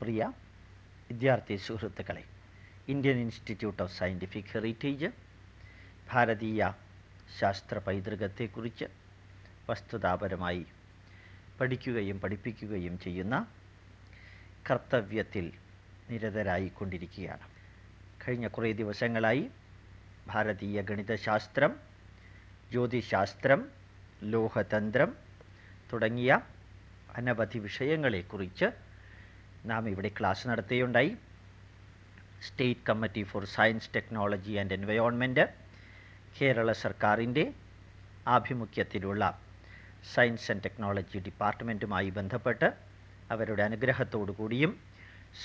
പ്രിയ വിദ്യാർത്ഥി സുഹൃത്തുക്കളെ Indian Institute of Scientific Heritage ഭാരതീയ ശാസ്ത്ര പൈതൃകത്തെക്കുറിച്ച് വസ്തുതാപരമായി പഠിക്കുകയും പഠിപ്പിക്കുകയും ചെയ്യുന്ന കർത്തവ്യത്തിൽ നിരതരായിക്കൊണ്ടിരിക്കുകയാണ്. കഴിഞ്ഞ കുറേ ദിവസങ്ങളായി ഭാരതീയ ഗണിതശാസ്ത്രം ജ്യോതിശാസ്ത്രം ലോഹതന്ത്രം തുടങ്ങിയ അനവധി വിഷയങ്ങളെക്കുറിച്ച് നാം ഇവിടെ ക്ലാസ് നടത്തുകയുണ്ടായി. State committee for science technology and environment Kerala സർക്കാരിന്റെ ആഭിമുഖ്യത്തിലുള്ള സയൻസ് ആൻഡ് ടെക്നോളജി ഡിപ്പാർട്ട്മെന്റുമായി ബന്ധപ്പെട്ട് അവരുടെ അനുഗ്രഹത്തോടു കൂടിയും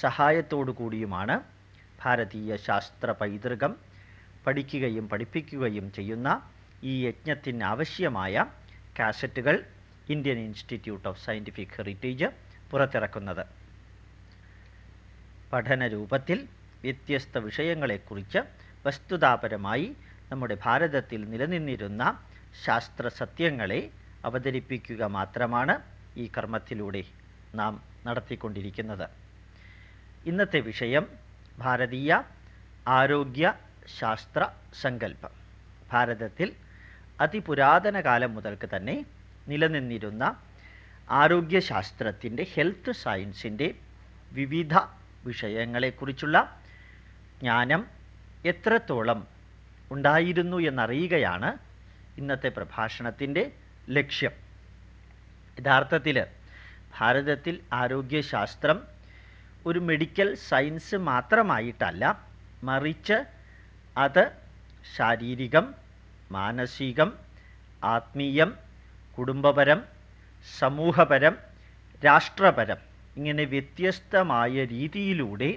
സഹായത്തോടു കൂടിയുമാണ് ഭാരതീയ ശാസ്ത്ര പൈതൃകം പഠിക്കുകയും പഠിപ്പിക്കുകയും ചെയ്യുന്ന ഈ യജ്ഞത്തിന് ആവശ്യമായ കാസറ്റുകൾ Indian Institute of Scientific Heritage പുറത്തിറക്കുന്നത്. പഠന രൂപത്തിൽ വ്യത്യസ്ത വിഷയങ്ങളെക്കുറിച്ച് വസ്തുതാപരമായി നമ്മുടെ ഭാരതത്തിൽ നിലനിന്നിരുന്ന ശാസ്ത്ര സത്യങ്ങളെ അവതരിപ്പിക്കുക മാത്രമാണ് ഈ കർമ്മത്തിലൂടെ നാം നടത്തിക്കൊണ്ടിരിക്കുന്നത്. ഇന്നത്തെ വിഷയം ഭാരതീയ ആരോഗ്യ ശാസ്ത്ര സങ്കല്പം. ഭാരതത്തിൽ അതിപുരാതന കാലം മുതൽക്ക് തന്നെ നിലനിന്നിരുന്ന ആരോഗ്യശാസ്ത്രത്തിന്റെ ഹെൽത്ത് സയൻസിന്റെ വിവിധ വിഷയങ്ങളെക്കുറിച്ചുള്ള ജ്ഞാനം എത്രത്തോളം ഉണ്ടായിരുന്നു എന്നറിയുകയാണ് ഇന്നത്തെ പ്രഭാഷണത്തിന്റെ ലക്ഷ്യം. യഥാർത്ഥത്തിൽ ഭാരതത്തിൽ ആരോഗ്യശാസ്ത്രം ഒരു മെഡിക്കൽ സയൻസ് മാത്രമായിട്ടല്ല മറിച്ച് അത് ശാരീരികം മാനസികം ആത്മീയം കുടുംബപരം സമൂഹപരം രാഷ്ട്രപരം ഇങ്ങനെ വ്യത്യസ്തമായ രീതിയിലൂടെ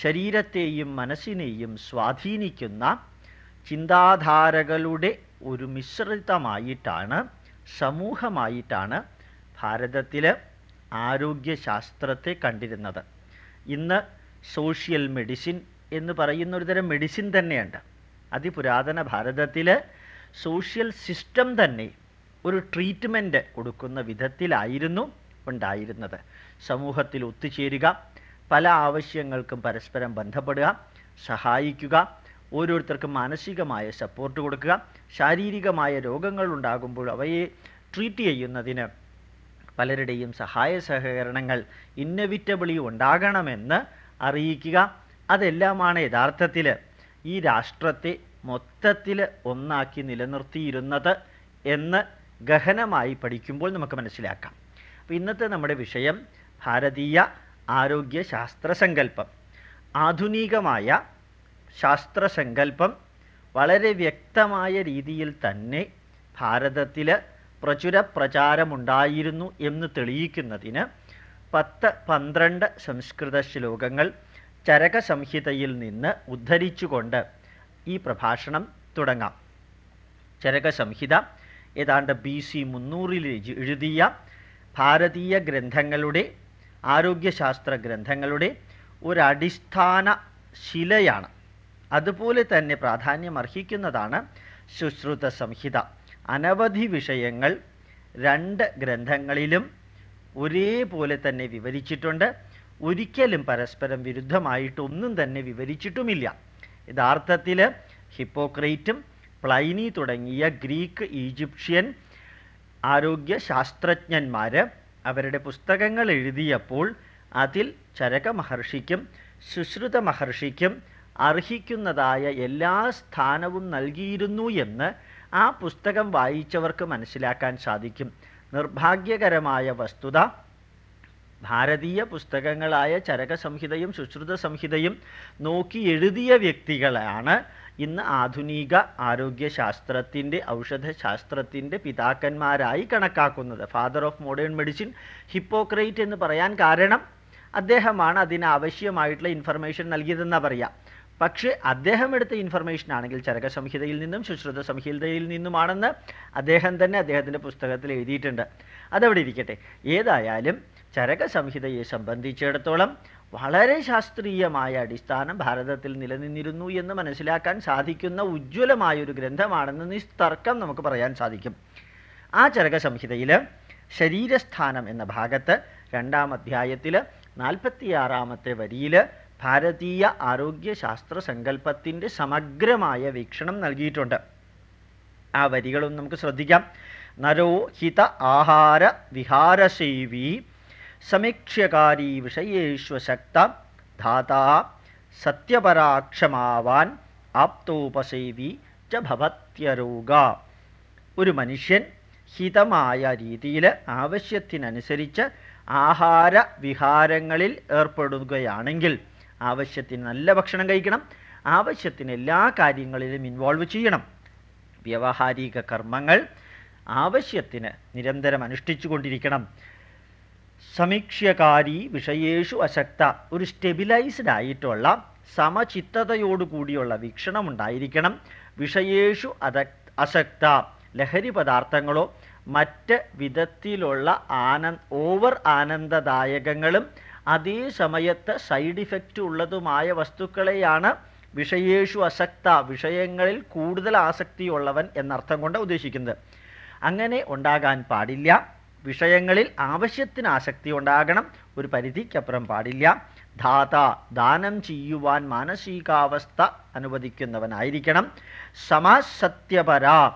ശരീരത്തെയും മനസ്സിനെയും സ്വാധീനിക്കുന്ന ചിന്താധാരകളുടെ ഒരു മിശ്രിതമായിട്ടാണ് സമൂഹമായിട്ടാണ് ഭാരതത്തിൽ ആരോഗ്യശാസ്ത്രത്തെ കണ്ടിരുന്നത്. ഇന്ന് സോഷ്യൽ മെഡിസിൻ എന്ന് പറയുന്ന ഒരു തരം മെഡിസിൻ തന്നെയുണ്ട്. അതിപുരാതന ഭാരതത്തിൽ സോഷ്യൽ സിസ്റ്റം തന്നെ ഒരു ട്രീറ്റ്മെന്റ് കൊടുക്കുന്ന വിധത്തിലായിരുന്നു ഉണ്ടായിരുന്നത്. സമൂഹത്തിൽ ഒത്തുചേരുക പല ആവശ്യങ്ങൾക്കും പരസ്പരം ബന്ധപ്പെടുക സഹായിക്കുക ഓരോരുത്തർക്കും മാനസികമായ സപ്പോർട്ട് കൊടുക്കുക ശാരീരികമായ രോഗങ്ങൾ ഉണ്ടാകുമ്പോൾ അവയെ ട്രീറ്റ് ചെയ്യുന്നതിന് പലരുടെയും സഹായ സഹകരണങ്ങൾ ഇന്നവിറ്റബിളി ഉണ്ടാകണമെന്ന് അറിയിക്കുക. അതെല്ലാമാണ് യഥാർത്ഥത്തിൽ ഈ രാഷ്ട്രത്തെ മൊത്തത്തിൽ ഒന്നാക്കി നിലനിർത്തിയിരുന്നത് എന്ന് ഗഹനമായി പഠിക്കുമ്പോൾ നമുക്ക് മനസ്സിലാക്കാം. അപ്പോൾ ഇന്നത്തെ നമ്മുടെ വിഷയം ഭാരതീയ ആരോഗ്യ ശാസ്ത്രസങ്കല്പം ആധുനികമായ ശാസ്ത്രസങ്കല്പം വളരെ വ്യക്തമായ രീതിയിൽ തന്നെ ഭാരതത്തിൽ പ്രചുര പ്രചാരമുണ്ടായിരുന്നു എന്ന് തെളിയിക്കുന്നതിന് പത്ത് പന്ത്രണ്ട് സംസ്കൃത ശ്ലോകങ്ങൾ ചരക സംഹിതയിൽ നിന്ന് ഉദ്ധരിച്ചുകൊണ്ട് ഈ പ്രഭാഷണം തുടങ്ങാം. ചരക സംഹിത ഏതാണ്ട് ബി സി മുന്നൂറിൽ എഴുതിയ ഭാരതീയ ഗ്രന്ഥങ്ങളുടെ ആരോഗ്യശാസ്ത്ര ഗ്രന്ഥങ്ങളുടെ ഒരടിസ്ഥാന ശിലയാണ്. അതുപോലെ തന്നെ പ്രാധാന്യം അർഹിക്കുന്നതാണ് സുശ്രുത സംഹിത. അനവധി വിഷയങ്ങൾ രണ്ട് ഗ്രന്ഥങ്ങളിലും ഒരേപോലെ തന്നെ വിവരിച്ചിട്ടുണ്ട്. ഒരിക്കലും പരസ്പരം വിരുദ്ധമായിട്ടൊന്നും തന്നെ വിവരിച്ചിട്ടുമില്ല. യഥാർത്ഥത്തിൽ ഹിപ്പോക്രൈറ്റും പ്ലൈനി തുടങ്ങിയ ഗ്രീക്ക് ഈജിപ്ഷ്യൻ ആരോഗ്യ ശാസ്ത്രജ്ഞന്മാർ അവരുടെ പുസ്തകങ്ങൾ എഴുതിയപ്പോൾ അതിൽ ചരക മഹർഷിക്കും സുശ്രുത മഹർഷിക്കും അർഹിക്കുന്നതായ എല്ലാ സ്ഥാനവും നൽകിയിരുന്നു എന്ന് ആ പുസ്തകം വായിച്ചവർക്ക് മനസ്സിലാക്കാൻ സാധിക്കും. നിർഭാഗ്യകരമായ വസ്തുത ഭാരതീയ പുസ്തകങ്ങളായ ചരക സംഹിതയും സുശ്രുത സംഹിതയും നോക്കി എഴുതിയ വ്യക്തികളാണ് ഇന്ന് ആധുനിക ആരോഗ്യശാസ്ത്രത്തിന്റെ ഔഷധശാസ്ത്രത്തിന്റെ പിതാക്കന്മാരായി കണക്കാക്കുന്നത്. Father of modern medicine Hippocrates എന്ന് പറയാൻ കാരണം അദ്ദേഹമാണ് അതിനാവശ്യമായിട്ടുള്ള ഇൻഫർമേഷൻ നൽകിയതെന്നാണ് പറയാം. പക്ഷേ അദ്ദേഹം എടുത്ത ഇൻഫർമേഷൻ ആണെങ്കിൽ ചരക സംഹിതയിൽ നിന്നും ശുശ്രുത സംഹിതയിൽ നിന്നുമാണെന്ന് അദ്ദേഹം തന്നെ അദ്ദേഹത്തിന്റെ പുസ്തകത്തിൽ എഴുതിയിട്ടുണ്ട്. അതവിടെ ഇരിക്കട്ടെ. ഏതായാലും ചരക സംഹിതയെ സംബന്ധിച്ചിടത്തോളം വളരെ ശാസ്ത്രീയമായ അടിസ്ഥാനം ഭാരതത്തിൽ നിലനിന്നിരുന്നു എന്ന് മനസ്സിലാക്കാൻ സാധിക്കുന്ന ഉജ്ജ്വലമായ ഒരു ഗ്രന്ഥമാണെന്ന് നിസ്തർക്കം നമുക്ക് പറയാൻ സാധിക്കും. ആ ചരക സംഹിതയിൽ ശരീരസ്ഥാനം എന്ന ഭാഗത്ത് രണ്ടാം അധ്യായത്തിൽ നാൽപ്പത്തിയാറാമത്തെ വരിയിൽ ഭാരതീയ ആരോഗ്യശാസ്ത്ര സങ്കല്പത്തിന്റെ സമഗ്രമായ വീക്ഷണം നൽകിയിട്ടുണ്ട്. ആ വരികളൊന്നും നമുക്ക് ശ്രദ്ധിക്കാം. നരോ ഹിത ആഹാര വിഹാരസേവി സമീക്ഷ്യകാരി വിഷയേഷ്വശക്ത ധാതാ സത്യപരാക്ഷമാവാൻ ആപ്തോപസേവി ച ഭവത്യരോഗ. ഒരു മനുഷ്യൻ ഹിതമായ രീതിയിൽ ആവശ്യത്തിനനുസരിച്ച് ആഹാര വിഹാരങ്ങളിൽ ഏർപ്പെടുകയാണെങ്കിൽ ആവശ്യത്തിന് നല്ല ഭക്ഷണം കഴിക്കണം ആവശ്യത്തിന് എല്ലാ കാര്യങ്ങളിലും ഇൻവോൾവ് ചെയ്യണം. വ്യവഹാരിക കർമ്മങ്ങൾ ആവശ്യത്തിന് നിരന്തരം അനുഷ്ഠിച്ചു കൊണ്ടിരിക്കണം സമീക്ഷ്യകാരി വിഷയേഷു അശക്ത ഒരു സ്റ്റെബിലൈസ്ഡ് ആയിട്ടുള്ള സമചിത്തതയോടുകൂടിയുള്ള വീക്ഷണം ഉണ്ടായിരിക്കണം വിഷയേഷു അശക്ത ലഹരി പദാർത്ഥങ്ങളോ മറ്റ് വിധത്തിലുള്ള ആനന്ദ് ഓവർ ആനന്ദദായകങ്ങളും അതേ സമയത്ത് സൈഡ് ഇഫക്റ്റ് ഉള്ളതുമായ വസ്തുക്കളെയാണ് വിഷയേഷു അശക്ത വിഷയങ്ങളിൽ കൂടുതൽ ആസക്തിയുള്ളവൻ എന്നർത്ഥം കൊണ്ട് ഉദ്ദേശിക്കുന്നത്. അങ്ങനെ ഉണ്ടാകാൻ പാടില്ല. വിഷയങ്ങളിൽ ആവശ്യത്തിന് ആസക്തി ഉണ്ടാകണം. ഒരു പരിധിക്കപ്പുറം പാടില്ല. ധാത ദാനം ചെയ്യുവാൻ മാനസികാവസ്ഥ അനുവദിക്കുന്നവനായിരിക്കണം. സമാസത്യപര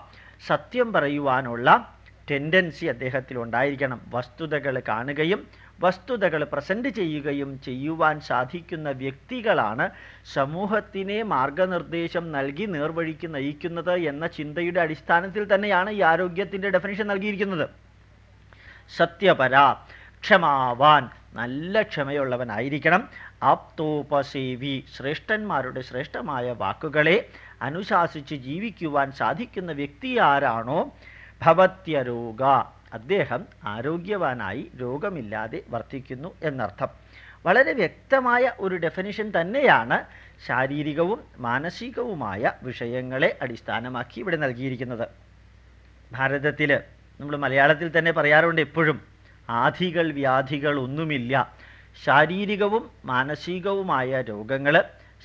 സത്യം പറയുവാനുള്ള ടെൻഡൻസി അദ്ദേഹത്തിൽ ഉണ്ടായിരിക്കണം. വസ്തുതകൾ കാണുകയും വസ്തുതകൾ പ്രസന്റ് ചെയ്യുകയും ചെയ്യുവാൻ സാധിക്കുന്ന വ്യക്തികളാണ് സമൂഹത്തിനെ മാർഗനിർദ്ദേശം നൽകി നേർവഴിക്ക് നയിക്കുന്നത് എന്ന ചിന്തയുടെ അടിസ്ഥാനത്തിൽ തന്നെയാണ് ഈ ആരോഗ്യത്തിന്റെ ഡെഫിനേഷൻ നൽകിയിരിക്കുന്നത്. സത്യപര. ക്ഷമാവാൻ നല്ല ക്ഷമയുള്ളവനായിരിക്കണം. ആപ്തോപസേവി ശ്രേഷ്ഠന്മാരുടെ ശ്രേഷ്ഠമായ വാക്കുകളെ അനുശാസിച്ച് ജീവിക്കുവാൻ സാധിക്കുന്ന വ്യക്തി ആരാണോ? ഭവത്യരോഗ. അദ്ദേഹം ആരോഗ്യവാനായി രോഗമില്ലാതെ വർത്തിക്കുന്നു എന്നർത്ഥം. വളരെ വ്യക്തമായ ഒരു ഡെഫിനിഷൻ തന്നെയാണ് ശാരീരികവും മാനസികവുമായ വിഷയങ്ങളെ അടിസ്ഥാനമാക്കി ഇവിടെ നൽകിയിരിക്കുന്നത്. ഭാരതത്തിൽ നമ്മൾ മലയാളത്തിൽ തന്നെ പറയാറുണ്ട് എപ്പോഴും ആധികൾ വ്യാധികൾ ഒന്നുമില്ല. ശാരീരികവും മാനസികവുമായ രോഗങ്ങൾ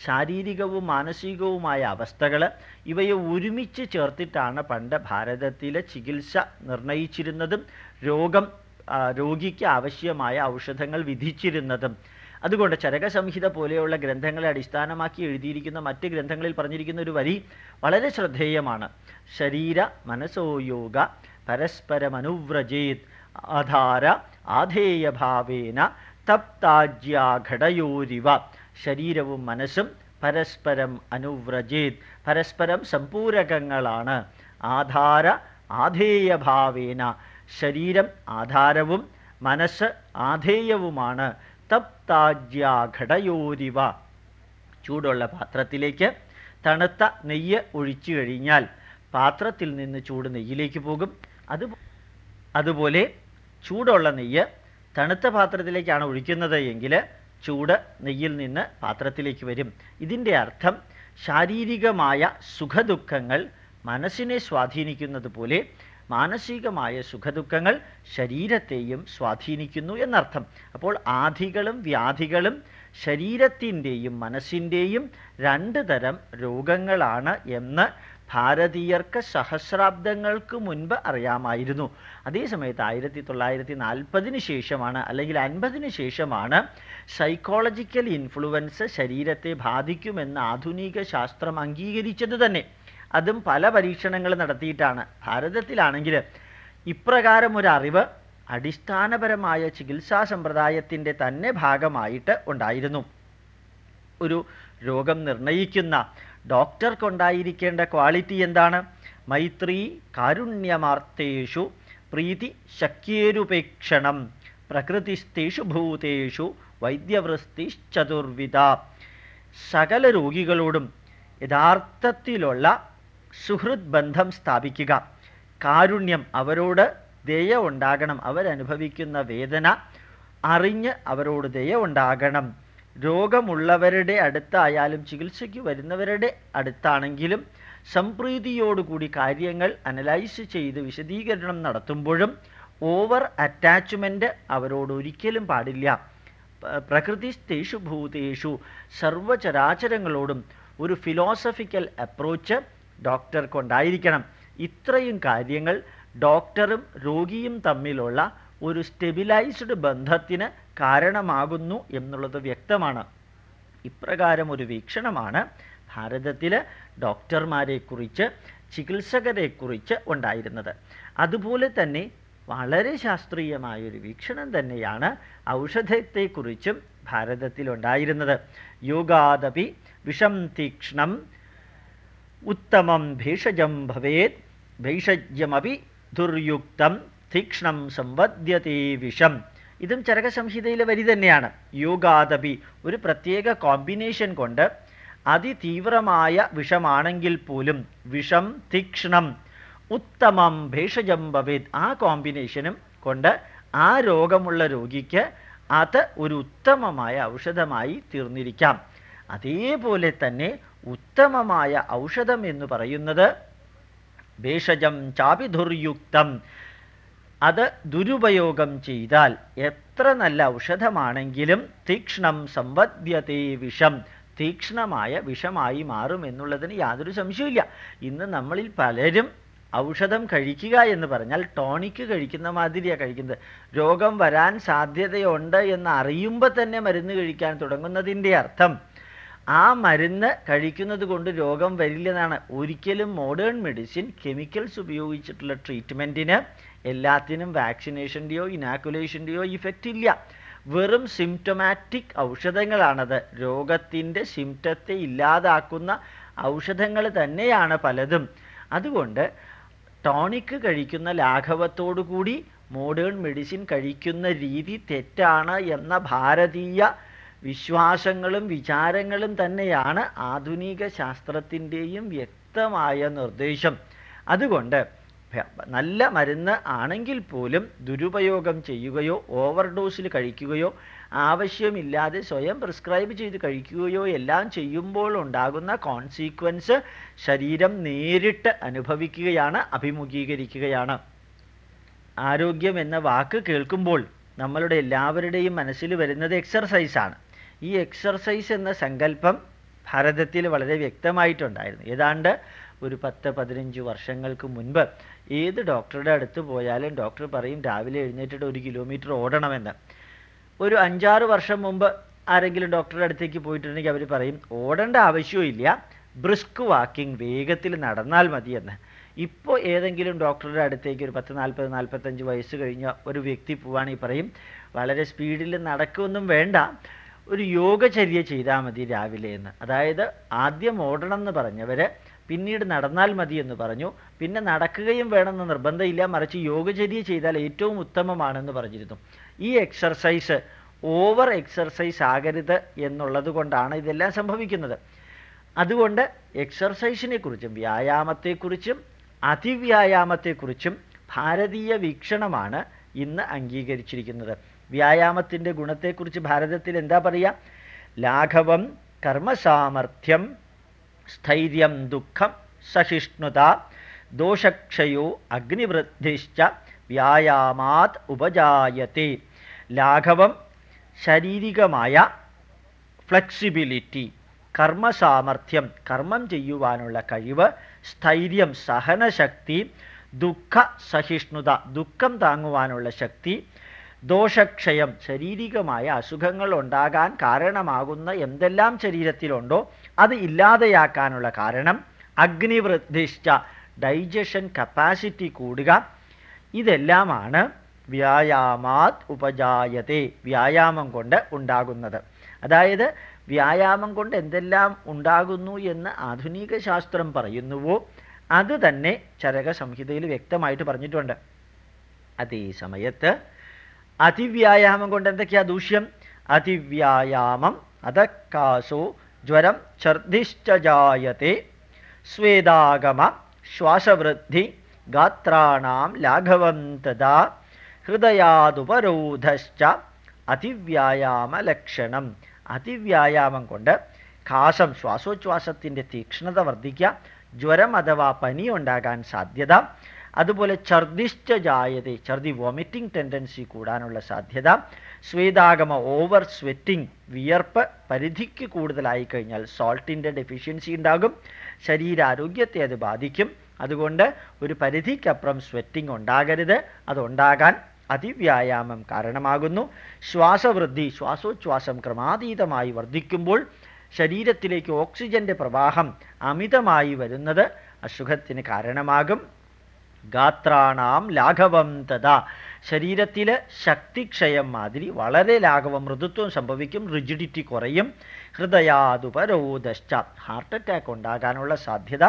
ശാരീരികവും മാനസികവുമായ അവസ്ഥകൾ ഇവയെ ഒരുമിച്ച് ചേർത്തിട്ടാണ് പണ്ട് ഭാരതത്തിലെ ചികിത്സ നിർണയിച്ചിരുന്നതും രോഗം രോഗിക്ക് ആവശ്യമായ ഔഷധങ്ങൾ വിധിച്ചിരുന്നതും. അതുകൊണ്ട് ചരക സംഹിത പോലെയുള്ള ഗ്രന്ഥങ്ങളെ അടിസ്ഥാനമാക്കി എഴുതിയിരിക്കുന്ന മറ്റ് ഗ്രന്ഥങ്ങളിൽ പറഞ്ഞിരിക്കുന്ന ഒരു വരി വളരെ ശ്രദ്ധേയമാണ്. ശരീര മനസോയോഗ പരസ്പരമനുവ്രജേത് ആധാര ആധേയഭാവേന തപ്താജ്യാഘടയോരിവ. ശരീരവും മനസ്സും പരസ്പരം അനുവ്രജേത്. പരസ്പരം സമ്പൂരകങ്ങളാണ്. ആധാര ആധേയഭാവേന. ശരീരം ആധാരവും മനസ്സ് ആധേയവുമാണ്. തപ്താജ്യാഘടയോരിവ. ചൂടുള്ള പാത്രത്തിലേക്ക് തണുത്ത നെയ്യ് ഒഴിച്ചു കഴിഞ്ഞാൽ പാത്രത്തിൽ നിന്ന് ചൂട് നെയ്യിലേക്ക് പോകും. അത് അതുപോലെ ചൂടുള്ള നെയ്യ് തണുത്ത പാത്രത്തിലേക്കാണ് ഒഴിക്കുന്നത് എങ്കിൽ ചൂട് നെയ്യിൽ നിന്ന് പാത്രത്തിലേക്ക് വരും. ഇതിന്റെ അർത്ഥം ശാരീരികമായ സുഖദുഃഖങ്ങൾ മനസ്സിനെ സ്വാധീനിക്കുന്നത് പോലെ മാനസികമായ സുഖദുഃഖങ്ങൾ ശരീരത്തെയും സ്വാധീനിക്കുന്നു എന്നർത്ഥം. അപ്പോൾ ആധികളും വ്യാധികളും ശരീരത്തിന്റെയും മനസ്സിന്റെയും രണ്ട് തരം രോഗങ്ങളാണ് എന്ന് ഭാരതീയർക്ക് സഹസ്രാബ്ദങ്ങൾക്ക് മുൻപ് അറിയാമായിരുന്നു. അതേസമയത്ത് ആയിരത്തി തൊള്ളായിരത്തി നാൽപ്പതിന് ശേഷമാണ് അല്ലെങ്കിൽ അൻപതിന് ശേഷമാണ് സൈക്കോളജിക്കൽ ഇൻഫ്ലുവൻസ് ശരീരത്തെ ബാധിക്കുമെന്ന് ആധുനിക ശാസ്ത്രം അംഗീകരിച്ചത് തന്നെ. അതും പല പരീക്ഷണങ്ങൾ നടത്തിയിട്ടാണ്. ഭാരതത്തിലാണെങ്കിൽ ഇപ്രകാരം ഒരു അറിവ് അടിസ്ഥാനപരമായ ചികിത്സാ സമ്പ്രദായത്തിന്റെ തന്നെ ഭാഗമായിട്ട് ഉണ്ടായിരുന്നു. ഒരു രോഗം നിർണയിക്കുന്ന ഡോക്ടർക്കുണ്ടായിരിക്കേണ്ട ക്വാളിറ്റി എന്താണ്? മൈത്രി കാരുണ്യമാർത്തേഷു പ്രീതി ശക്യേരുപേക്ഷണം പ്രകൃതിസ്ഥേഷു ഭൂതേഷു വൈദ്യവൃത്തിശ്ചതുർവിധ സകല രോഗികളോടും യഥാർത്ഥത്തിലുള്ള സുഹൃത് ബന്ധം സ്ഥാപിക്കുക. കാരുണ്യം അവരോട് ദയ ഉണ്ടാകണം. അവരനുഭവിക്കുന്ന വേദന അറിഞ്ഞ് അവരോട് ദയ ഉണ്ടാകണം. രോഗമുള്ളവരുടെ അടുത്തായാലും ചികിത്സയ്ക്ക് വരുന്നവരുടെ അടുത്താണെങ്കിലും സംപ്രീതിയോടുകൂടി കാര്യങ്ങൾ അനലൈസ് ചെയ്ത് വിശദീകരണം നടത്തുമ്പോഴും ഓവർ അറ്റാച്ച്മെന്റ് അവരോട് ഒരിക്കലും പാടില്ല. പ്രകൃതിസ്ഥേഷു ഭൂതേഷു സർവചരാചരങ്ങളോടും ഒരു ഫിലോസഫിക്കൽ അപ്രോച്ച് ഡോക്ടർക്കുണ്ടായിരിക്കണം ഇത്രയും കാര്യങ്ങൾ ഡോക്ടറും രോഗിയും തമ്മിലുള്ള ഒരു സ്റ്റെബിലൈസ്ഡ് ബന്ധത്തിന് കാരണമാകുന്നു എന്നുള്ളത് വ്യക്തമാണ്. ഇപ്രകാരം ഒരു വീക്ഷണമാണ് ഭാരതത്തിൽ ഡോക്ടർമാരെക്കുറിച്ച് ചികിത്സകരെക്കുറിച്ച് ഉണ്ടായിരുന്നത്. അതുപോലെ തന്നെ വളരെ ശാസ്ത്രീയമായൊരു വീക്ഷണം തന്നെയാണ് ഔഷധത്തെക്കുറിച്ചും ഭാരതത്തിലുണ്ടായിരുന്നത്. യോഗാദപി വിഷം തീക്ഷ്ണം ഉത്തമം ഭേഷജം ഭവേത് ഭൈഷജ്യമപി ദുർയുക്തം തീക്ഷ്ണം സംവദ്യത്തെ വിഷം. ഇതും ചരകസംഹിതയിലെ വരി തന്നെയാണ്. യോഗാദപി ഒരു പ്രത്യേക കോമ്പിനേഷൻ കൊണ്ട് അതിതീവ്രമായ വിഷമാണെങ്കിൽ പോലും വിഷം തീക്ഷണം ഉത്തമം ഭേഷജം ഭവേത് ആ കോമ്പിനേഷനും കൊണ്ട് ആ രോഗമുള്ള രോഗിക്ക് അത് ഒരു ഉത്തമമായ ഔഷധമായി തീർന്നിരിക്കാം. അതേപോലെ തന്നെ ഉത്തമമായ ഔഷധം എന്ന് പറയുന്നത് ഭേഷജം ചാപിധുർയുക്തം. അത് ദുരുപയോഗം ചെയ്താൽ എത്ര നല്ല ഔഷധമാണെങ്കിലും തീക്ഷ്ണം സംവദ്യത്തെ വിഷം. തീക്ഷ്ണമായ വിഷമായി മാറും എന്നുള്ളതിന് യാതൊരു സംശയമില്ല ഇന്ന് നമ്മളിൽ പലരും ഔഷധം കഴിക്കുക എന്ന് പറഞ്ഞാൽ ടോണിക്ക് കഴിക്കുന്ന മാതിരിയാണ് കഴിക്കുന്നത്. രോഗം വരാൻ സാധ്യതയുണ്ട് എന്ന് അറിയുമ്പോൾ തന്നെ മരുന്ന് കഴിക്കാൻ തുടങ്ങുന്നതിന്റെ അർത്ഥം ആ മരുന്ന് കഴിക്കുന്നത് കൊണ്ട് രോഗം വരില്ലെന്നാണ്. ഒരിക്കലും മോഡേൺ മെഡിസിൻ കെമിക്കൽസ് ഉപയോഗിച്ചിട്ടുള്ള ട്രീറ്റ്മെന്റിന് എല്ലാത്തിനും വാക്സിനേഷന്റെയോ ഇനാക്കുലേഷന്റെയോ ഇഫക്റ്റ് ഇല്ല വെറും സിംറ്റമാറ്റിക് ഔഷധങ്ങളാണത്. രോഗത്തിന്റെ സിംറ്റത്തെ ഇല്ലാതാക്കുന്ന ഔഷധങ്ങൾ തന്നെയാണ് പലതും. അതുകൊണ്ട് ടോണിക്ക് കഴിക്കുന്ന ലാഘവത്തോടു കൂടി മോഡേൺ മെഡിസിൻ കഴിക്കുന്ന രീതി തെറ്റാണ് എന്ന ഭാരതീയ വിശ്വാസങ്ങളും വിചാരങ്ങളും തന്നെയാണ് ആധുനിക ശാസ്ത്രത്തിന്റെയും വ്യക്തമായ നിർദ്ദേശം. അതുകൊണ്ട് നല്ല മരുന്ന് ആണെങ്കിൽ പോലും ദുരുപയോഗം ചെയ്യുകയോ ഓവർ ഡോസിൽ കഴിക്കുകയോ ആവശ്യമില്ലാതെ സ്വയം പ്രിസ്ക്രൈബ് ചെയ്ത് കഴിക്കുകയോ എല്ലാം ചെയ്യുമ്പോൾ ഉണ്ടാകുന്ന കോൺസീക്വൻസ് ശരീരം നേരിട്ട് അനുഭവിക്കുകയാണ് അഭിമുഖീകരിക്കുകയാണ്. ആരോഗ്യം എന്ന വാക്ക് കേൾക്കുമ്പോൾ നമ്മളുടെ എല്ലാവരുടെയും മനസ്സിൽ വരുന്നത് എക്സർസൈസാണ് ഈ എക്സർസൈസ് എന്ന സങ്കല്പം ഭാരതത്തിൽ വളരെ വ്യക്തമായിട്ടുണ്ടായിരുന്നു. ഏതാണ്ട് ഒരു പത്ത് പതിനഞ്ച് വർഷങ്ങൾക്ക് മുൻപ് ഏത് ഡോക്ടറുടെ അടുത്ത് പോയാലും ഡോക്ടർ പറയും രാവിലെ എഴുന്നേറ്റിട്ട് ഒരു കിലോമീറ്റർ ഓടണമെന്ന്. ഒരു അഞ്ചാറ് വർഷം മുമ്പ് ആരെങ്കിലും ഡോക്ടറുടെ അടുത്തേക്ക് പോയിട്ടുണ്ടെങ്കിൽ അവർ പറയും ഓടേണ്ട ആവശ്യമില്ല ബ്രിസ്ക് വാക്കിംഗ് വേഗത്തിൽ നടന്നാൽ മതിയെന്ന്. ഇപ്പോൾ ഏതെങ്കിലും ഡോക്ടറുടെ അടുത്തേക്ക് ഒരു പത്ത് നാൽപ്പത് നാൽപ്പത്തഞ്ച് വയസ്സ് കഴിഞ്ഞ ഒരു വ്യക്തി പോവുകയാണെങ്കിൽ പറയും വളരെ സ്പീഡിൽ നടക്കുമൊന്നും വേണ്ട ഒരു യോഗചര്യ ചെയ്താൽ മതി രാവിലെ എന്ന്. അതായത് ആദ്യം ഓടണം എന്ന് പറഞ്ഞവർ പിന്നീട് നടന്നാൽ മതി എന്ന് പറഞ്ഞു. പിന്നെ നടക്കുകയും വേണമെന്ന് നിർബന്ധമില്ല. മറിച്ച് യോഗചര്യ ചെയ്താൽ ഏറ്റവും ഉത്തമമാണെന്ന് പറഞ്ഞിരുന്നു. ഈ എക്സർസൈസ് ഓവർ എക്സർസൈസ് ആകരുത് എന്നുള്ളത് കൊണ്ടാണ് ഇതെല്ലാം സംഭവിക്കുന്നത്. അതുകൊണ്ട് എക്സർസൈസിനെ കുറിച്ചും വ്യായാമത്തെക്കുറിച്ചും അതിവ്യായാമത്തെക്കുറിച്ചും ഭാരതീയ വീക്ഷണമാണ് ഇന്ന് അംഗീകരിച്ചിരിക്കുന്നത്. വ്യായാമത്തിന്റെ ഗുണത്തെക്കുറിച്ച് ഭാരതത്തിൽ എന്താ പറയുക? ലാഘവം കർമ്മസാമർഥ്യം സ്ഥൈര്യം ദുഃഖം സഹിഷ്ണുത ദോഷക്ഷയോ അഗ്നിവൃദ്ധിശ്ച വ്യായാമാത് ഉപജായത്തെ ലാഘവം ശാരീരികമായ ഫ്ലെക്സിബിലിറ്റി കർമ്മസാമർഥ്യം കർമ്മം ചെയ്യുവാനുള്ള കഴിവ് സ്ഥൈര്യം സഹനശക്തി ദുഃഖ സഹിഷ്ണുത ദുഃഖം താങ്ങുവാനുള്ള ശക്തി ദോഷക്ഷയം ശാരീരികമായ അസുഖങ്ങൾ ഉണ്ടാകാൻ കാരണമാകുന്ന എന്തെല്ലാം ശരീരത്തിലുണ്ടോ അത് ഇല്ലാതെയാക്കാനുള്ള കാരണം അഗ്നിവൃദ്ധിഷ്ഠ ഡൈജഷൻ കപ്പാസിറ്റി കൂടുക. ഇതെല്ലാമാണ് വ്യായാമാത് ഉപജായത്തെ വ്യായാമം കൊണ്ട് ഉണ്ടാകുന്നത്. അതായത് വ്യായാമം കൊണ്ട് എന്തെല്ലാം ഉണ്ടാകുന്നു എന്ന് ആധുനിക ശാസ്ത്രം പറയുന്നുവോ അത് തന്നെ ചരക സംഹിതയിൽ വ്യക്തമായിട്ട് പറഞ്ഞിട്ടുണ്ട്. അതേ സമയത്ത് അതിവ്യായാമം കൊണ്ട് എന്തൊക്കെയാ ദൂഷ്യം? അതിവ്യായാമം അതക്കാസോ ജ്വരം ഛർദിശ്ചായത്തെ സ്വേദാഗമ ശ്വാസവൃദ്ധി ഗാത്രാണാം ലാഘവം തഥാ ഹൃദയാതുപരോധശ്ച അതിവ്യായാമലക്ഷണം അതിവ്യായാമം കൊണ്ട് ഘാസം ശ്വാസോച്ഛ്വാസത്തിന്റെ തീക്ഷ്ണത വർദ്ധിക്കുക ജ്വരം അഥവാ പനി ഉണ്ടാകാൻ സാധ്യത അതുപോലെ ഛർദിശ്ച ജായത ഛർദി വോമിറ്റിംഗ് ടെൻഡൻസി കൂടാനുള്ള സാധ്യത സ്വേദാഗമ ഓവർ സ്വെറ്റിംഗ് വിയർപ്പ് പരിധിക്ക് കൂടുതലായി കഴിഞ്ഞാൽ സോൾട്ടിന്റെ ഡെഫിഷ്യൻസി ഉണ്ടാകും ശരീരാരോഗ്യത്തെ അത് ബാധിക്കും. അതുകൊണ്ട് ഒരു പരിധിക്കപ്പുറം സ്വെറ്റിംഗ് ഉണ്ടാകരുത്. അതുണ്ടാകാൻ അതിവ്യായാമം കാരണമാകുന്നു. ശ്വാസവൃദ്ധി ശ്വാസോച്ഛ്വാസം ക്രമാതീതമായി വർദ്ധിക്കുമ്പോൾ ശരീരത്തിലേക്ക് ഓക്സിജന്റെ പ്രവാഹം അമിതമായി വരുന്നത് അസുഖത്തിന് കാരണമാകും. ഗാത്രാണാം ലാഘവം തഥാ. ശരീരത്തിൽ ശക്തിക്ഷയം മാതിരി വളരെ ലാഘവം മൃദുത്വം സംഭവിക്കും റിജിഡിറ്റി കുറയും ഹൃദയാതുപരോധശ്ച ഹാർട്ട് അറ്റാക്ക് ഉണ്ടാകാനുള്ള സാധ്യത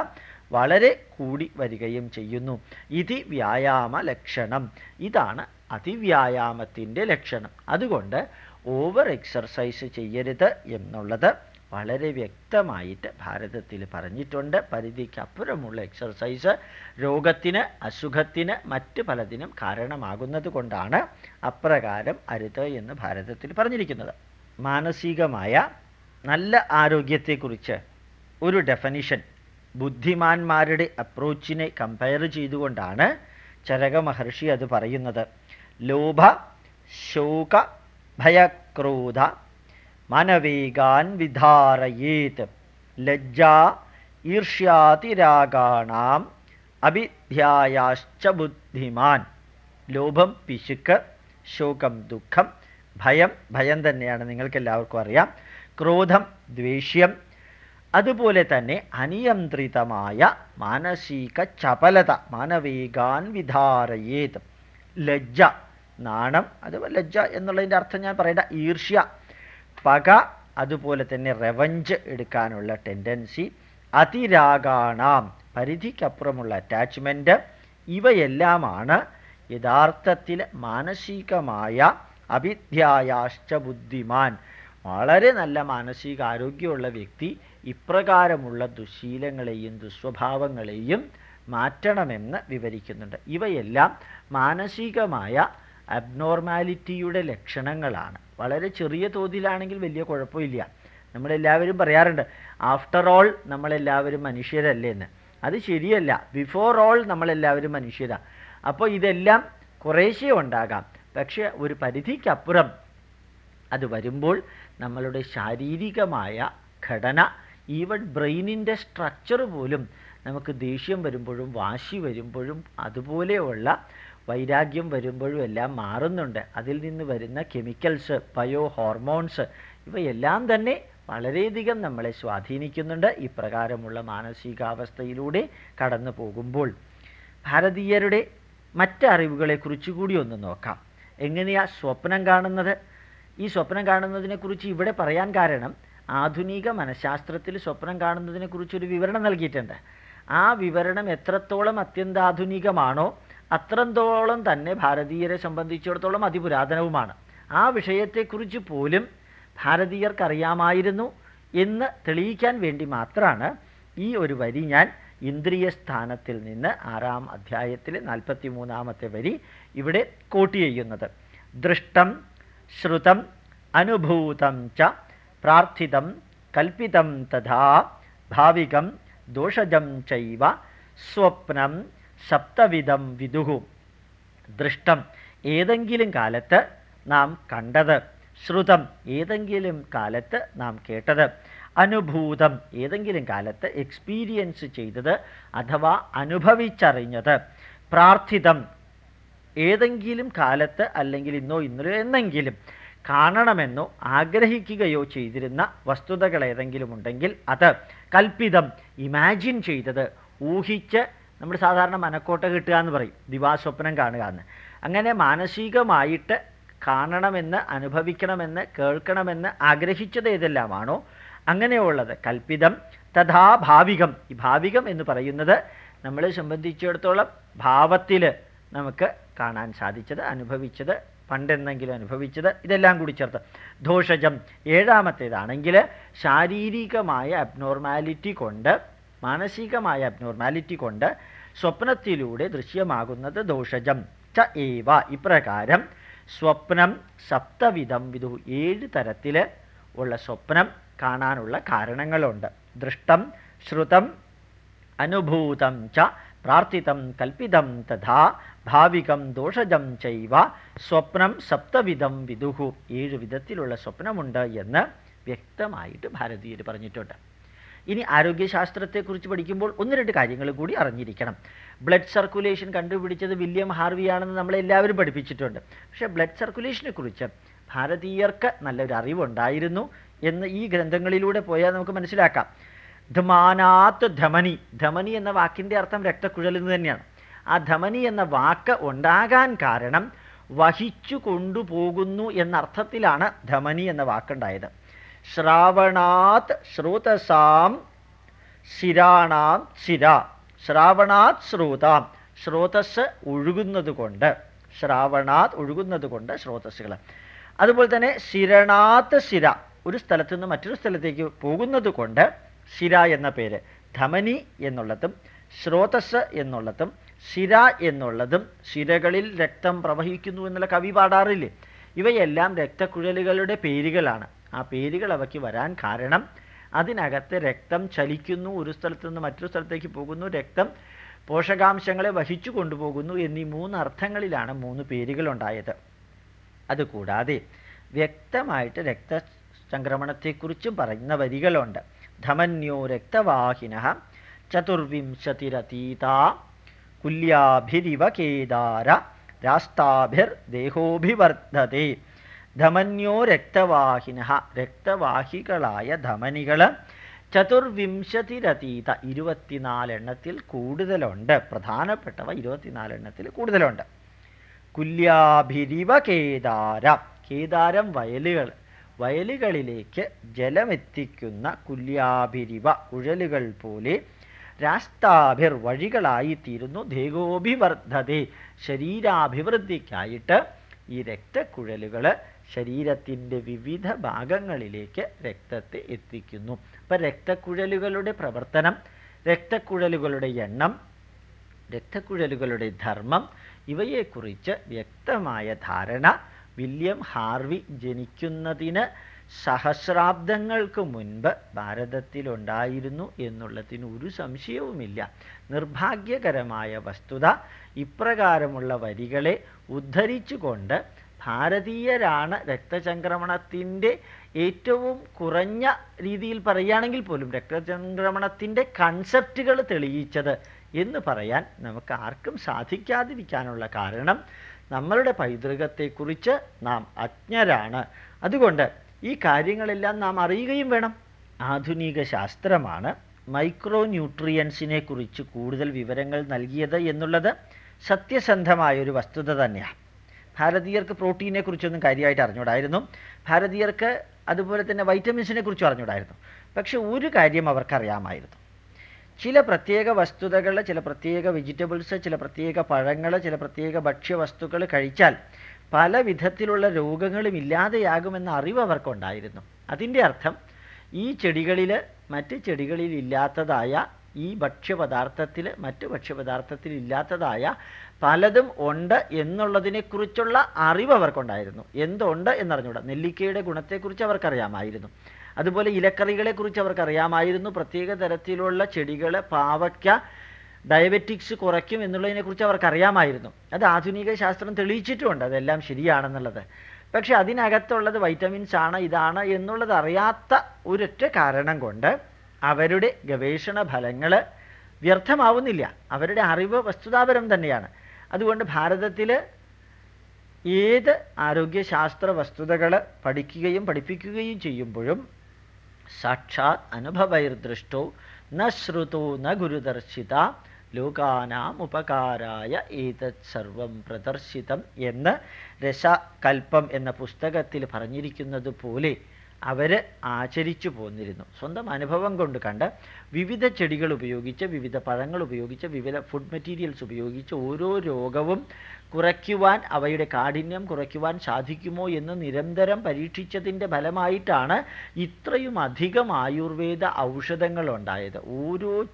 വളരെ കൂടി വരികയും ചെയ്യുന്നു. ഇത് വ്യായാമ ലക്ഷണം. ഇതാണ് അതിവ്യായാമത്തിന്റെ ലക്ഷണം. അതുകൊണ്ട് ഓവർ എക്സർസൈസ് ചെയ്യരുത് എന്നുള്ളത്. വളരെ വ്യക്തമായിട്ട് ഭാരതത്തിൽ പറഞ്ഞിട്ടുണ്ട്. പരിധിക്കപ്പുറമുള്ള എക്സർസൈസ് രോഗത്തിന് അസുഖത്തിന് മറ്റ് പലതിനും കാരണമാകുന്നത് കൊണ്ടാണ് അപ്രകാരം അരുത് എന്ന് ഭാരതത്തിൽ പറഞ്ഞിരിക്കുന്നത്. മാനസികമായ നല്ല ആരോഗ്യത്തെക്കുറിച്ച് ഒരു ഡെഫനിഷൻ ബുദ്ധിമാന്മാരുടെ അപ്രോച്ചിനെ കമ്പയർ ചെയ്തുകൊണ്ടാണ് ചരക മഹർഷി അത് പറയുന്നത്. ലോഭ ശോക ഭയക്രോധ മനവേഗാൻ വിധാരയേത്. ലജ്ജ ഈർഷ്യാതിരാഗാണാം അഭിധ്യായാശ്ച ബുദ്ധിമാൻ. ലോഭം പിശുക്ക് ശോകം ദുഃഖം ഭയം ഭയം തന്നെയാണ് നിങ്ങൾക്ക് എല്ലാവർക്കും അറിയാം. ക്രോധം ദ്വേഷ്യം അതുപോലെ തന്നെ അനിയന്ത്രിതമായ മാനസിക ചപലത മാനവേഗാൻ വിധാരയേത്. ലജ്ജ നാണം അതുപോലെ ലജ്ജ എന്നുള്ളതിന്റെ അർത്ഥം ഞാൻ പറയേണ്ട ഈർഷ്യ പക അതുപോലെ തന്നെ റെവഞ്ച് എടുക്കാനുള്ള ടെൻഡൻസി അതിരാഗാണാം. പരിധിക്കപ്പുറമുള്ള അറ്റാച്ച്മെന്റ് ഇവയെല്ലാമാണ് യഥാർത്ഥത്തിൽ മാനസികമായ അവിദ്യായാശ്ച ബുദ്ധിമാൻ. വളരെ നല്ല മാനസികാരോഗ്യമുള്ള വ്യക്തി ഇപ്രകാരമുള്ള ദുശീലങ്ങളെയും ദുസ്വഭാവങ്ങളെയും മാറ്റണമെന്ന് വിവരിക്കുന്നുണ്ട്. ഇവയെല്ലാം മാനസികമായ അബ്നോർമാലിറ്റിയുടെ ലക്ഷണങ്ങളാണ്. വളരെ ചെറിയ തോതിലാണെങ്കിൽ വലിയ കുഴപ്പമില്ല. നമ്മളെല്ലാവരും പറയാറുണ്ട് ആഫ്റ്റർ ഓൾ നമ്മളെല്ലാവരും മനുഷ്യരല്ലേ എന്ന് അത് ശരിയല്ല. ബിഫോർ ഓൾ നമ്മളെല്ലാവരും മനുഷ്യരാണ് അപ്പോൾ ഇതെല്ലാം കുറേശ്ശേ ഉണ്ടാകാം. പക്ഷേ ഒരു പരിധിക്കപ്പുറം അത് വരുമ്പോൾ നമ്മളുടെ ശാരീരികമായ ഘടന ഈവൻ ബ്രെയിനിന്റെ സ്ട്രക്ചർ പോലും നമുക്ക് ദേഷ്യം വരുമ്പോഴും വാശി വരുമ്പോഴും അതുപോലെയുള്ള വൈരാഗ്യം വരുമ്പോഴും എല്ലാം മാറുന്നുണ്ട്. അതിൽ നിന്ന് വരുന്ന കെമിക്കൽസ് ബയോ ഹോർമോൺസ് ഇവയെല്ലാം തന്നെ വളരെയധികം നമ്മളെ സ്വാധീനിക്കുന്നുണ്ട് ഇപ്രകാരമുള്ള മാനസികാവസ്ഥയിലൂടെ കടന്നു പോകുമ്പോൾ. ഭാരതീയരുടെ മറ്റ് അറിവുകളെക്കുറിച്ച് കൂടി ഒന്ന് നോക്കാം. എങ്ങനെയാ സ്വപ്നം കാണുന്നത്? ഈ സ്വപ്നം കാണുന്നതിനെക്കുറിച്ച് ഇവിടെ പറയാൻ കാരണം ആധുനിക മനഃശാസ്ത്രത്തിൽ സ്വപ്നം കാണുന്നതിനെക്കുറിച്ചൊരു വിവരണം നൽകിയിട്ടുണ്ട്. ആ വിവരണം എത്രത്തോളം അത്യന്താധുനികമാണോ അത്രത്തോളം തന്നെ ഭാരതീയരെ സംബന്ധിച്ചിടത്തോളം അതിപുരാതനവുമാണ്. ആ വിഷയത്തെക്കുറിച്ച് പോലും ഭാരതീയർക്കറിയാമായിരുന്നു എന്ന് തെളിയിക്കാൻ വേണ്ടി മാത്രമാണ് ഈ ഒരു വരി ഞാൻ ഇന്ദ്രിയസ്ഥാനത്തിൽ നിന്ന് ആറാം അധ്യായത്തിൽ നാൽപ്പത്തി മൂന്നാമത്തെ വരി ഇവിടെ കോട്ട് ചെയ്യുന്നത്. ദൃഷ്ടം ശ്രുതം അനുഭൂതം ച പ്രാർത്ഥിതം കൽപ്പിതം തഥാ ഭാവികം ദോഷജം ചൈവ സ്വപ്നം സപ്തവിധം വിദുഹു. ദൃഷ്ടം ഏതെങ്കിലും കാലത്ത് നാം കണ്ടത്. ശ്രുതം ഏതെങ്കിലും കാലത്ത് നാം കേട്ടത്. അനുഭൂതം ഏതെങ്കിലും കാലത്ത് എക്സ്പീരിയൻസ് ചെയ്തത് അഥവാ അനുഭവിച്ചറിഞ്ഞത്. പ്രാർത്ഥിതം ഏതെങ്കിലും കാലത്ത് അല്ലെങ്കിൽ ഇന്നോ ഇന്നലെയോ എന്നെങ്കിലും കാണണമെന്നോ ആഗ്രഹിക്കുകയോ ചെയ്തിരുന്ന വസ്തുതകൾ ഏതെങ്കിലും ഉണ്ടെങ്കിൽ അത് കൽപ്പിതം ഇമാജിൻ ചെയ്തത് ഊഹിച്ച് നമ്മൾ സാധാരണ മനക്കോട്ട കിട്ടുക എന്ന് പറയും. ദിവാസ്വപ്നം കാണുക എന്ന്. അങ്ങനെ മാനസികമായിട്ട് കാണണമെന്ന് അനുഭവിക്കണമെന്ന് കേൾക്കണമെന്ന് ആഗ്രഹിച്ചത് ഏതെല്ലാമാണോ അങ്ങനെയുള്ളത്. കൽപ്പിതം തഥാ ഭാവികം. ഈ ഭാവികം എന്ന് പറയുന്നത് നമ്മളെ സംബന്ധിച്ചിടത്തോളം ഭാവത്തിൽ നമുക്ക് കാണാൻ സാധിച്ചത് അനുഭവിച്ചത് പണ്ടെന്തെങ്കിലും അനുഭവിച്ചത് ഇതെല്ലാം കൂടി ചേർത്ത്. ദോഷജം ഏഴാമത്തേതാണെങ്കിൽ ശാരീരികമായ അബ്നോർമാലിറ്റി കൊണ്ട് മാനസികമായ അബ്നോർമാലിറ്റി കൊണ്ട് സ്വപ്നത്തിലൂടെ ദൃശ്യമാകുന്നത് ദോഷജം. ച ഏവ ഇപ്രകാരം സ്വപ്നം സപ്തവിധം വിധു ഏഴ് തരത്തിൽ ഉള്ള സ്വപ്നം കാണാനുള്ള കാരണങ്ങളുണ്ട്. ദൃഷ്ടം ശ്രുതം അനുഭൂതം ച പ്രാർത്ഥിതം കൽപ്പിതം തഥാ ഭാവികം ദോഷജം ചൈവ സ്വപ്നം സപ്തവിധം വിദുഹു ഏഴ് വിധത്തിലുള്ള സ്വപ്നമുണ്ട് എന്ന് വ്യക്തമായിട്ട് ഭാരതീയർ പറഞ്ഞിട്ടുണ്ട്. ഇനി ആരോഗ്യശാസ്ത്രത്തെക്കുറിച്ച് പഠിക്കുമ്പോൾ ഒന്ന് രണ്ട് കാര്യങ്ങൾ കൂടി അറിഞ്ഞിരിക്കണം. ബ്ലഡ് സർക്കുലേഷൻ കണ്ടുപിടിച്ചത് വില്യം ഹാർവിയാണെന്ന് നമ്മളെല്ലാവരും പഠിപ്പിച്ചിട്ടുണ്ട്. പക്ഷേ ബ്ലഡ് സർക്കുലേഷനെക്കുറിച്ച് ഭാരതീയർക്ക് നല്ലൊരു അറിവുണ്ടായിരുന്നു എന്ന് ഈ ഗ്രന്ഥങ്ങളിലൂടെ പോയാൽ നമുക്ക് മനസ്സിലാക്കാം. ധമാനാത്ത് ധമനി. ധമനി എന്ന വാക്കിന്റെ അർത്ഥം രക്തക്കുഴൽ തന്നെയാണ്. ആ ധമനി എന്ന വാക്ക് ഉണ്ടാകാൻ കാരണം വഹിച്ചു കൊണ്ടുപോകുന്നു എന്നർത്ഥത്തിലാണ് ധമനി എന്ന വാക്കുണ്ടായത്. ശ്രാവണാത് ശ്രോതസാം ശിരാണാം ശിര ശ്രാവണാത് ശ്രോതാം. ശ്രോതസ് ഒഴുകുന്നത് കൊണ്ട് ശ്രാവണാത് ഒഴുകുന്നത് കൊണ്ട് ശ്രോതസ്സുകൾ അതുപോലെ തന്നെ ശിരണാത്ത് ശിര. ഒരു സ്ഥലത്തു നിന്ന് മറ്റൊരു സ്ഥലത്തേക്ക് പോകുന്നത് കൊണ്ട് ശിര എന്ന പേര്. ധമനി എന്നുള്ളതും ശ്രോതസ് എന്നുള്ളതും ശിര എന്നുള്ളതും ശിരകളിൽ രക്തം പ്രവഹിക്കുന്നു എന്നുള്ള കവി പാടാറില്ലേ? ഇവയെല്ലാം രക്തക്കുഴലുകളുടെ പേരുകളാണ്. ആ പേരുകൾ അവയ്ക്ക് വരാൻ കാരണം അതിനകത്ത് രക്തം ചലിക്കുന്നു ഒരു സ്ഥലത്തു നിന്ന് മറ്റൊരു സ്ഥലത്തേക്ക് പോകുന്നു രക്തം പോഷകാംശങ്ങളെ വഹിച്ചു കൊണ്ടുപോകുന്നു എന്നീ മൂന്ന് അർത്ഥങ്ങളിലാണ് മൂന്ന് പേരുകളുണ്ടായത്. അതുകൂടാതെ വ്യക്തമായിട്ട് രക്തസംക്രമണത്തെക്കുറിച്ചും പറയുന്ന വരികളുണ്ട്. ധമന്യോ രക്തവാഹിന ചതുർവിംശതിരതീത കുല്യാഭിരിവ കേദാര രാസ്താഭിർദേഹോഭിവർദ്ധത്തെ ധമന്യോ രക്തവാഹിന. രക്തവാഹികളായ ധമനികൾ ചതുർവിംശതിരതീത ഇരുപത്തിനാലെണ്ണത്തിൽ കൂടുതലുണ്ട്. പ്രധാനപ്പെട്ടവ ഇരുപത്തിനാലെണ്ണത്തിൽ കൂടുതലുണ്ട്. കുല്യാഭിരിവ കേദാര. കേദാരം വയലുകൾ. വയലുകളിലേക്ക് ജലമെത്തിക്കുന്ന കുല്യാഭിരിവ കുഴലുകൾ പോലെ രാസ്താഭിർ വഴികളായിത്തീരുന്നു. ദേഹോഭിവർദ്ധതെ. ശരീരാഭിവൃദ്ധിക്കായിട്ട് ഈ രക്തക്കുഴലുകൾ ശരീരത്തിന്റെ വിവിധ ഭാഗങ്ങളിലേക്ക് രക്തത്തെ എത്തിക്കുന്നു. അപ്പം രക്തക്കുഴലുകളുടെ പ്രവർത്തനം രക്തക്കുഴലുകളുടെ എണ്ണം രക്തക്കുഴലുകളുടെ ധർമ്മം ഇവയെക്കുറിച്ച് വ്യക്തമായ ധാരണ വില്യം ഹാർവി ജനിക്കുന്നതിന് സഹസ്രാബ്ദങ്ങൾക്ക് മുൻപ് ഭാരതത്തിലുണ്ടായിരുന്നു എന്നുള്ളതിന് ഒരു സംശയവുമില്ല. നിർഭാഗ്യകരമായ വസ്തുത ഇപ്രകാരമുള്ള വരികളെ ഉദ്ധരിച്ചുകൊണ്ട് ഭാരതീയരാണ് രക്തചംക്രമണത്തിന്റെ ഏറ്റവും കുറഞ്ഞ രീതിയിൽ പറയുകയാണെങ്കിൽ പോലും രക്തചംക്രമണത്തിന്റെ കൺസെപ്റ്റുകൾ തെളിയിച്ചത് എന്ന് പറയാൻ നമുക്ക് ആർക്കും സാധിക്കാതിരിക്കാനുള്ള കാരണം നമ്മളുടെ പൈതൃകത്തെക്കുറിച്ച് നാം അജ്ഞരാണ്. അതുകൊണ്ട് ഈ കാര്യങ്ങളെല്ലാം നാം അറിയുകയും വേണം. ആധുനിക ശാസ്ത്രമാണ് മൈക്രോ ന്യൂട്രിയൻസിനെ കുറിച്ച് കൂടുതൽ വിവരങ്ങൾ നൽകിയത് എന്നുള്ളത് സത്യസന്ധമായൊരു വസ്തുത തന്നെയാണ് ഭാരതീയർക്ക് പ്രോട്ടീനെ കുറിച്ചൊന്നും കാര്യമായിട്ട് അറിഞ്ഞൂടായിരുന്നു. ഭാരതീയർക്ക് അതുപോലെ തന്നെ വൈറ്റമിൻസിനെ കുറിച്ചും അറിഞ്ഞൂടായിരുന്നു. പക്ഷെ ഒരു കാര്യം അവർക്കറിയാമായിരുന്നു. ചില പ്രത്യേക വസ്തുതകൾ ചില പ്രത്യേക വെജിറ്റബിൾസ് ചില പ്രത്യേക പഴങ്ങൾ ചില പ്രത്യേക ഭക്ഷ്യവസ്തുക്കൾ കഴിച്ചാൽ പല വിധത്തിലുള്ള രോഗങ്ങളും ഇല്ലാതെയാകുമെന്ന അറിവ് അവർക്കുണ്ടായിരുന്നു. അതിന്റെ അർത്ഥം ഈ ചെടികളിൽ മറ്റ് ചെടികളിൽ ഇല്ലാത്തതായ ഈ ഭക്ഷ്യപദാർത്ഥത്തിൽ മറ്റ് ഭക്ഷ്യപദാർത്ഥത്തിൽ ഇല്ലാത്തതായ പലതും ഉണ്ട് എന്നുള്ളതിനെക്കുറിച്ചുള്ള അറിവ് അവർക്കുണ്ടായിരുന്നു. എന്തുണ്ട് എന്നറിഞ്ഞൂടാ നെല്ലിക്കയുടെ ഗുണത്തെക്കുറിച്ച് അവർക്കറിയാമായിരുന്നു. അതുപോലെ ഇലക്കറികളെക്കുറിച്ച് അവർക്കറിയാമായിരുന്നു. പ്രത്യേക തരത്തിലുള്ള ചെടികൾ പാവയ്ക്ക ഡയബറ്റിക്സ് കുറയ്ക്കും എന്നുള്ളതിനെക്കുറിച്ച് അവർക്കറിയാമായിരുന്നു. അത് ആധുനിക ശാസ്ത്രം തെളിയിച്ചിട്ടുമുണ്ട്. അതെല്ലാം ശരിയാണെന്നുള്ളത്. പക്ഷെ അതിനകത്തുള്ളത് വൈറ്റമിൻസ് ആണ് ഇതാണ് എന്നുള്ളത് അറിയാത്ത ഒരൊറ്റ കാരണം കൊണ്ട് അവരുടെ ഗവേഷണ ഫലങ്ങൾ വ്യർത്ഥമാവുന്നില്ല. അവരുടെ അറിവ് വസ്തുതാപരം തന്നെയാണ്. അതുകൊണ്ട് ഭാരതത്തിൽ ഏത് ആരോഗ്യശാസ്ത്ര വസ്തുതകൾ പഠിക്കുകയും പഠിപ്പിക്കുകയും ചെയ്യുമ്പോഴും സാക്ഷാത് അനുഭവൈർദൃഷ്ടോ ന ശ്രുതോ ന ഗുരുദർശിത ലോകാനാം ഉപകാരായ ഏതത് സർവം പ്രദർശിതം എന്ന് രസകൽപ്പം എന്ന പുസ്തകത്തിൽ പറഞ്ഞിരിക്കുന്നത് പോലെ അവർ ആചരിച്ചു പോന്നിരുന്നു. സ്വന്തം അനുഭവം കൊണ്ട് കണ്ട് വിവിധ ചെടികൾ ഉപയോഗിച്ച് വിവിധ പഴങ്ങൾ ഉപയോഗിച്ച് വിവിധ ഫുഡ് മെറ്റീരിയൽസ് ഉപയോഗിച്ച് ഓരോ രോഗവും കുറയ്ക്കുവാൻ അവയുടെ കാഠിന്യം കുറയ്ക്കുവാൻ സാധിക്കുമോ എന്ന് നിരന്തരം പരീക്ഷിച്ചതിന്റെ ഫലമായിട്ടാണ് ഇത്രയും അധികം ആയുർവേദ ഔഷധങ്ങൾ ഉണ്ടായത്. ഓരോ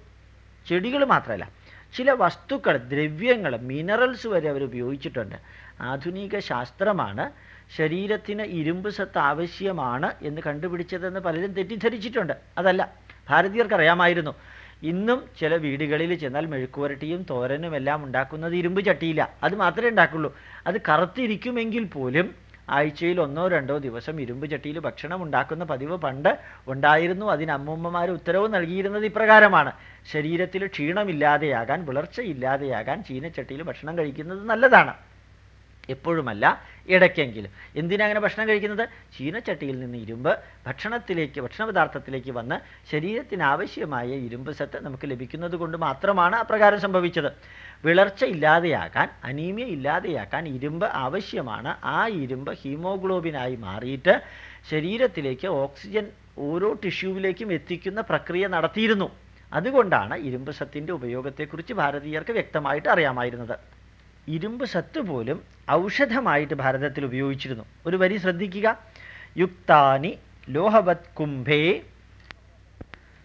ചെടികൾ മാത്രമല്ല ചില വസ്തുക്കൾ ദ്രവ്യങ്ങൾ മിനറൽസ് വരെ അവർ ഉപയോഗിച്ചിട്ടുണ്ട്. ആധുനിക ശാസ്ത്രമാണ് ശരീരത്തിന് ഇരുമ്പ് സത്ത് ആവശ്യമാണ് എന്ന് കണ്ടുപിടിച്ചതെന്ന് പലരും തെറ്റിദ്ധരിച്ചിട്ടുണ്ട്. അതല്ല ഭാരതീയർക്ക് അറിയാമായിരുന്നു ഇന്നും ചില വീടുകളിൽ ചെന്നാൽ മെഴുക്കുവരട്ടിയും തോരനും എല്ലാം ഉണ്ടാക്കുന്നത് ഇരുമ്പ് ചട്ടിയില്ല അത് മാത്രമേ ഉണ്ടാക്കുള്ളൂ. അത് കറുത്തിരിക്കുമെങ്കിൽ പോലും ആഴ്ചയിൽ ഒന്നോ രണ്ടോ ദിവസം ഇരുമ്പ് ചട്ടിയിൽ ഭക്ഷണം ഉണ്ടാക്കുന്ന പതിവ് പണ്ട് ഉണ്ടായിരുന്നു. അതിന് അമ്മൂമ്മമാർ ഉത്തരവ് നൽകിയിരുന്നത് ഇപ്രകാരമാണ്. ശരീരത്തിൽ ക്ഷീണമില്ലാതെയാകാൻ വിളർച്ചയില്ലാതെയാകാൻ ചീനച്ചട്ടിയിൽ ഭക്ഷണം കഴിക്കുന്നത് നല്ലതാണ്. എപ്പോഴുമല്ല ഇടയ്ക്കെങ്കിലും. എന്തിനാ അങ്ങനെ ഭക്ഷണം കഴിക്കുന്നത്? ചീനച്ചട്ടിയിൽ നിന്ന് ഇരുമ്പ് ഭക്ഷണത്തിലേക്ക് ഭക്ഷണപദാർത്ഥത്തിലേക്ക് വന്ന് ശരീരത്തിന് ആവശ്യമായ ഇരുമ്പ് സത്ത് നമുക്ക് ലഭിക്കുന്നത് കൊണ്ട് മാത്രമാണ് അപ്രകാരം സംഭവിച്ചത്. വിളർച്ച ഇല്ലാതെയാക്കാൻ അനീമിയ ഇല്ലാതെയാക്കാൻ ഇരുമ്പ് ആവശ്യമാണ്. ആ ഇരുമ്പ് ഹീമോഗ്ലോബിനായി മാറിയിട്ട് ശരീരത്തിലേക്ക് ഓക്സിജൻ ഓരോ ടിഷ്യൂവിലേക്കും എത്തിക്കുന്ന പ്രക്രിയ നടത്തിയിരുന്നു. അതുകൊണ്ടാണ് ഇരുമ്പ് സത്തിന്റെ ഉപയോഗത്തെക്കുറിച്ച് ഭാരതീയർക്ക് വ്യക്തമായിട്ട് അറിയാമായിരുന്നത്. ഇരുമ്പ് സത്ത് പോലും ഔഷധമായിട്ട് ഭാരതത്തിൽ ഉപയോഗിച്ചിരുന്നു. ഒരു വരി ശ്രദ്ധിക്കുക. യുക്താനി ലോഹവത് കുംഭേ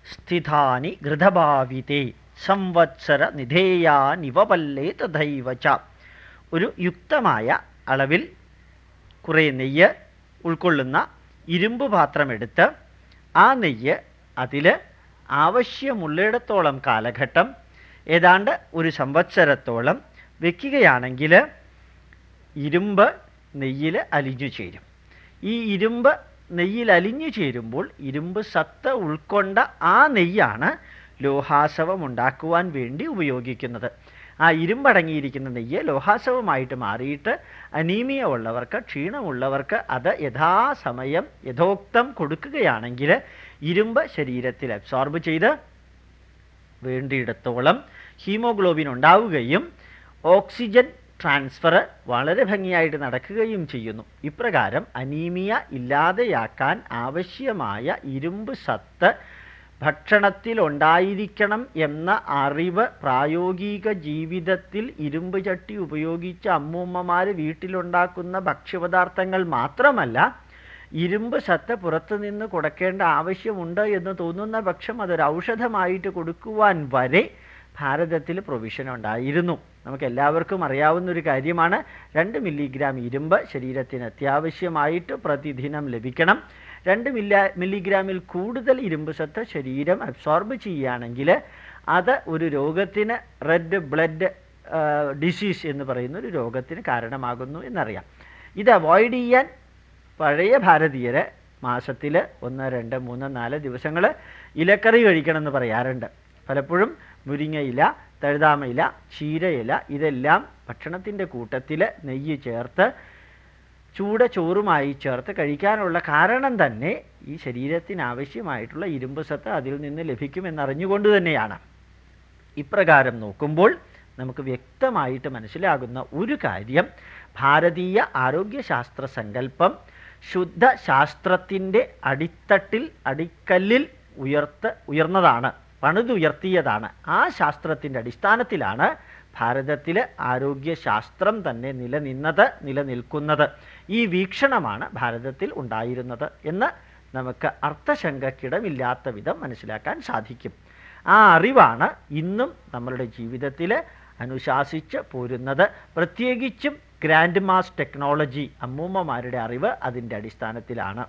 സ്ഥിതാനി ഘൃതഭാവിതേ സംവത്സര നിധേയാനിവപല്ലേ തഥൈവ ച ഒരു യുക്തമായ അളവിൽ കുറേ നെയ്യ് ഉൾക്കൊള്ളുന്ന ഇരുമ്പ് പാത്രമെടുത്ത് ആ നെയ്യ് അതിൽ ആവശ്യമുള്ളിടത്തോളം കാലഘട്ടം ഏതാണ്ട് ഒരു സംവത്സരത്തോളം വെക്കുകയാണെങ്കിൽ ഇരുമ്പ് നെയ്യിൽ അലിഞ്ഞു ചേരും. ഈ ഇരുമ്പ് നെയ്യിൽ അലിഞ്ഞു ചേരുമ്പോൾ ഇരുമ്പ് സത്ത് ഉൾക്കൊണ്ട ആ നെയ്യാണ് ലോഹാസവം ഉണ്ടാക്കുവാൻ വേണ്ടി ഉപയോഗിക്കുന്നത്. ആ ഇരുമ്പടങ്ങിയിരിക്കുന്ന നെയ്യ് ലോഹാസവമായിട്ട് മാറിയിട്ട് അനീമിയ ഉള്ളവർക്ക് ക്ഷീണമുള്ളവർക്ക് അത് യഥാസമയം യഥോക്തം കൊടുക്കുകയാണെങ്കിൽ ഇരുമ്പ് ശരീരത്തിൽ അബ്സോർബ് ചെയ്ത് വേണ്ടിയിടത്തോളം ഹീമോഗ്ലോബിൻ ഉണ്ടാവുകയും ഓക്സിജൻ ട്രാൻസ്ഫർ വളരെ ഭംഗിയായിട്ട് നടക്കുകയും ചെയ്യുന്നു. ഇപ്രകാരം അനീമിയ ഇല്ലാതെയാക്കാൻ ആവശ്യമായ ഇരുമ്പ് സത്ത് ഭക്ഷണത്തിൽ ഉണ്ടായിരിക്കണം എന്ന അറിവ് പ്രായോഗിക ജീവിതത്തിൽ ഇരുമ്പ് ചട്ടി ഉപയോഗിച്ച് അമ്മൂമ്മമാർ വീട്ടിലുണ്ടാക്കുന്ന ഭക്ഷ്യപദാർത്ഥങ്ങൾ മാത്രമല്ല ഇരുമ്പ് സത്ത് പുറത്തുനിന്ന് കൊടുക്കേണ്ട ആവശ്യമുണ്ട് എന്ന് തോന്നുന്ന പക്ഷം അതൊരു ഔഷധമായിട്ട് കൊടുക്കുവാൻ വരെ ഭാരതത്തിൽ പ്രൊവിഷൻ ഉണ്ടായിരുന്നു നമുക്ക് എല്ലാവർക്കും അറിയാവുന്ന ഒരു കാര്യമാണ്. രണ്ട് മില്ലിഗ്രാം ഇരുമ്പ് ശരീരത്തിന് അത്യാവശ്യമായിട്ട് പ്രതിദിനം ലഭിക്കണം. രണ്ട് മില്ല മില്ലിഗ്രാമിൽ കൂടുതൽ ഇരുമ്പ് സത്ത് ശരീരം അബ്സോർബ് ചെയ്യുകയാണെങ്കിൽ അത് ഒരു രോഗത്തിന് റെഡ് ബ്ലഡ് ഡിസീസ് എന്ന് പറയുന്ന ഒരു രോഗത്തിന് കാരണമാകുന്നു എന്നറിയാം. ഇത് അവോയ്ഡ് ചെയ്യാൻ പഴയ ഭാരതീയരെ മാസത്തിൽ ഒന്ന് രണ്ട് മൂന്ന് നാല് ദിവസങ്ങൾ ഇലക്കറി കഴിക്കണമെന്ന് പറയാറുണ്ട്. പലപ്പോഴും മുരിങ്ങയില തഴുതാമയില ചീരയില ഇതെല്ലാം ഭക്ഷണത്തിന്റെ കൂട്ടത്തിൽ നെയ്യ് ചേർത്ത് ചൂട ചോറുമായി ചേർത്ത് കഴിക്കാനുള്ള കാരണം തന്നെ ഈ ശരീരത്തിനാവശ്യമായിട്ടുള്ള ഇരുമ്പ് സത്ത് അതിൽ നിന്ന് ലഭിക്കുമെന്നറിഞ്ഞുകൊണ്ട് തന്നെയാണ്. ഇപ്രകാരം നോക്കുമ്പോൾ നമുക്ക് വ്യക്തമായിട്ട് മനസ്സിലാകുന്ന ഒരു കാര്യം ഭാരതീയ ആരോഗ്യശാസ്ത്ര സങ്കല്പം ശുദ്ധ ശാസ്ത്രത്തിന്റെ അടിത്തട്ടിൽ അടിക്കല്ലിൽ ഉയർത്ത് ഉയർന്നതാണ്. പണിതുയർത്തിയതാണ്. ആ ശാസ്ത്രത്തിന്റെ അടിസ്ഥാനത്തിലാണ് ഭാരതത്തിൽ ആരോഗ്യശാസ്ത്രം തന്നെ നിലനിന്നത് നിലനിൽക്കുന്നത്. ഈ വീക്ഷണമാണ് ഭാരതത്തിൽ ഉണ്ടായിരുന്നത് എന്ന് നമുക്ക് അർത്ഥശങ്കക്കിടമില്ലാത്ത വിധം മനസ്സിലാക്കാൻ സാധിക്കും. ആ അറിവാണ് ഇന്നും നമ്മളുടെ ജീവിതത്തിൽ അനുശാസിച്ച് പോരുന്നത്. പ്രത്യേകിച്ചും ഗ്രാൻഡ് മാസ് ടെക്നോളജി അമ്മൂമ്മമാരുടെ അറിവ് അതിന്റെ അടിസ്ഥാനത്തിലാണ്.